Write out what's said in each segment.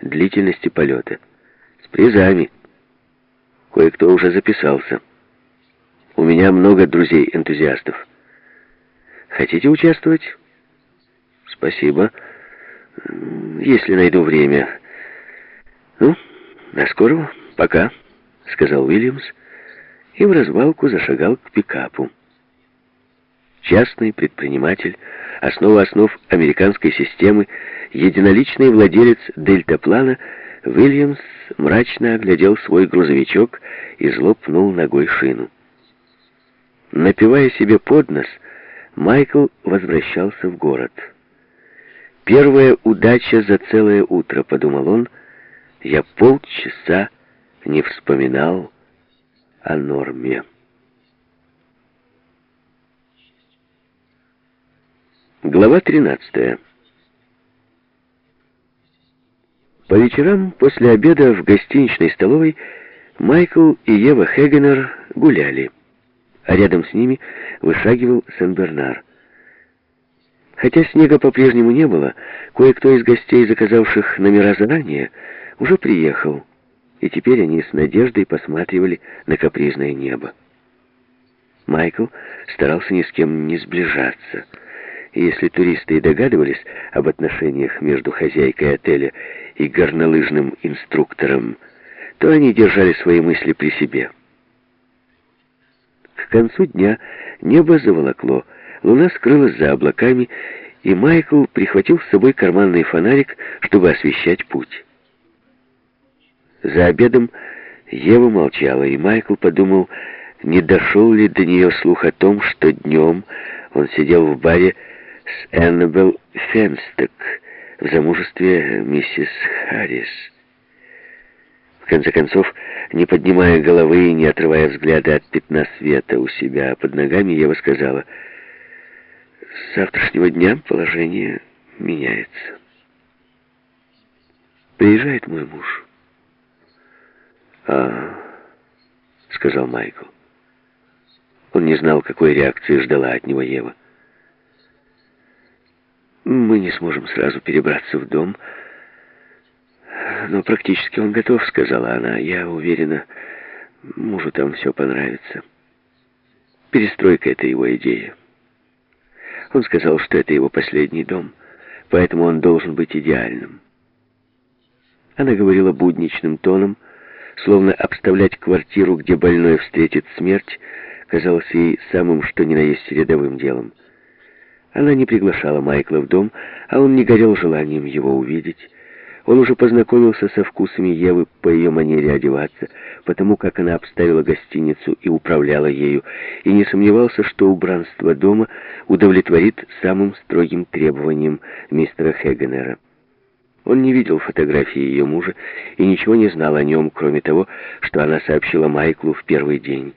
длительности полета. С призами. Кое-кто уже записался. У меня много друзей-энтузиастов. Хотите участвовать? Спасибо. Если найду время. Ну, до скорого. Пока, сказал Уильямс и в развалку зашагал к пикапу. Частный предприниматель, основа основ американской системы, единоличный владелец дельтаплана, Уильямс мрачно оглядел свой грузовичок и злопнул ногой шину. Напивая себе под нос, Майкл возвращался в город. «Первая удача за целое утро», — подумал он. «Я полчаса не вспоминал о норме». Глава 13 По вечерам после обеда в гостиничной столовой Майкл и Ева Хегенер гуляли, а рядом с ними вышагивал Сен-Бернар. Хотя снега по-прежнему не было, кое-кто из гостей, заказавших номера заранее, уже приехал, и теперь они с надеждой посматривали на капризное небо. Майкл старался ни с кем не сближаться — и если туристы и догадывались об отношениях между хозяйкой отеля и горнолыжным инструктором, то они держали свои мысли при себе. К концу дня небо заволокло, луна скрылась за облаками, и Майкл прихватил с собой карманный фонарик, чтобы освещать путь. За обедом Ева молчала, и Майкл подумал, не дошел ли до нее слух о том, что днем он сидел в баре с Эннабелл Фенстек в замужестве миссис Харрис. В конце концов, не поднимая головы и не отрывая взгляда от пятна света у себя под ногами, Ева сказала, «С завтрашнего дня положение меняется. Приезжает мой муж». «А...» — сказал Майкл. Он не знал, какой реакции ждала от него Ева. Мы не сможем сразу перебраться в дом. Но практически он готов, сказала она. Я уверена, мужу там все понравится. Перестройка — это его идея. Он сказал, что это его последний дом, поэтому он должен быть идеальным. Она говорила будничным тоном, словно обставлять квартиру, где больной встретит смерть, казалось ей самым что ни на есть рядовым делом. Она не приглашала Майкла в дом, а он не горел желанием его увидеть. Он уже познакомился со вкусами Евы по ее манере одеваться, потому как она обставила гостиницу и управляла ею, и не сомневался, что убранство дома удовлетворит самым строгим требованиям мистера Хегенера. Он не видел фотографии ее мужа и ничего не знал о нем, кроме того, что она сообщила Майклу в первый день.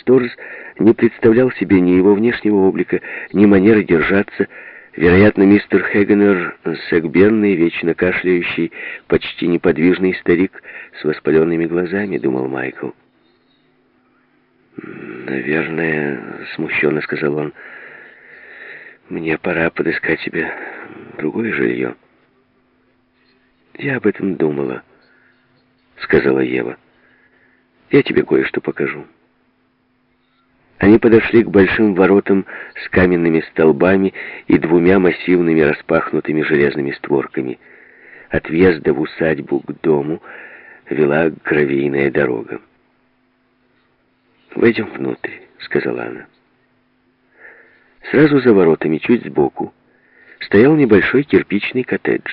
Сторз не представлял себе ни его внешнего облика, ни манеры держаться. Вероятно, мистер Хегенер, сагбенный, вечно кашляющий, почти неподвижный старик с воспаленными глазами, думал Майкл. «Наверное, — смущенно сказал он, — мне пора подыскать себе другое жилье». «Я об этом думала», — сказала Ева. «Я тебе кое-что покажу». Они подошли к большим воротам с каменными столбами и двумя массивными распахнутыми железными створками. От въезда в усадьбу к дому вела гравийная дорога. «Войдем внутрь», — сказала она. Сразу за воротами, чуть сбоку, стоял небольшой кирпичный коттедж.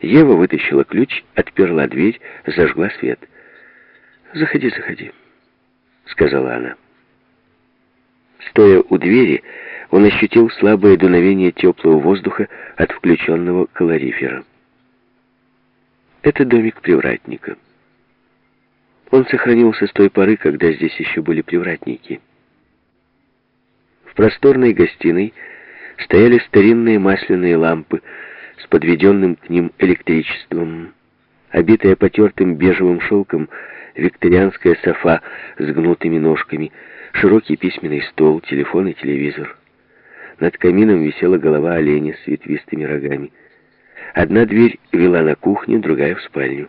Ева вытащила ключ, отперла дверь, зажгла свет. «Заходи, заходи», — сказала она. Стоя у двери, он ощутил слабое дуновение теплого воздуха от включенного калорифера. Это домик привратника. Он сохранился с той поры, когда здесь еще были привратники. В просторной гостиной стояли старинные масляные лампы с подведенным к ним электричеством, обитая потертым бежевым шелком викторианская софа с гнутыми ножками, широкий письменный стол, телефон и телевизор. Над камином висела голова оленя с ветвистыми рогами. Одна дверь вела на кухню, другая в спальню.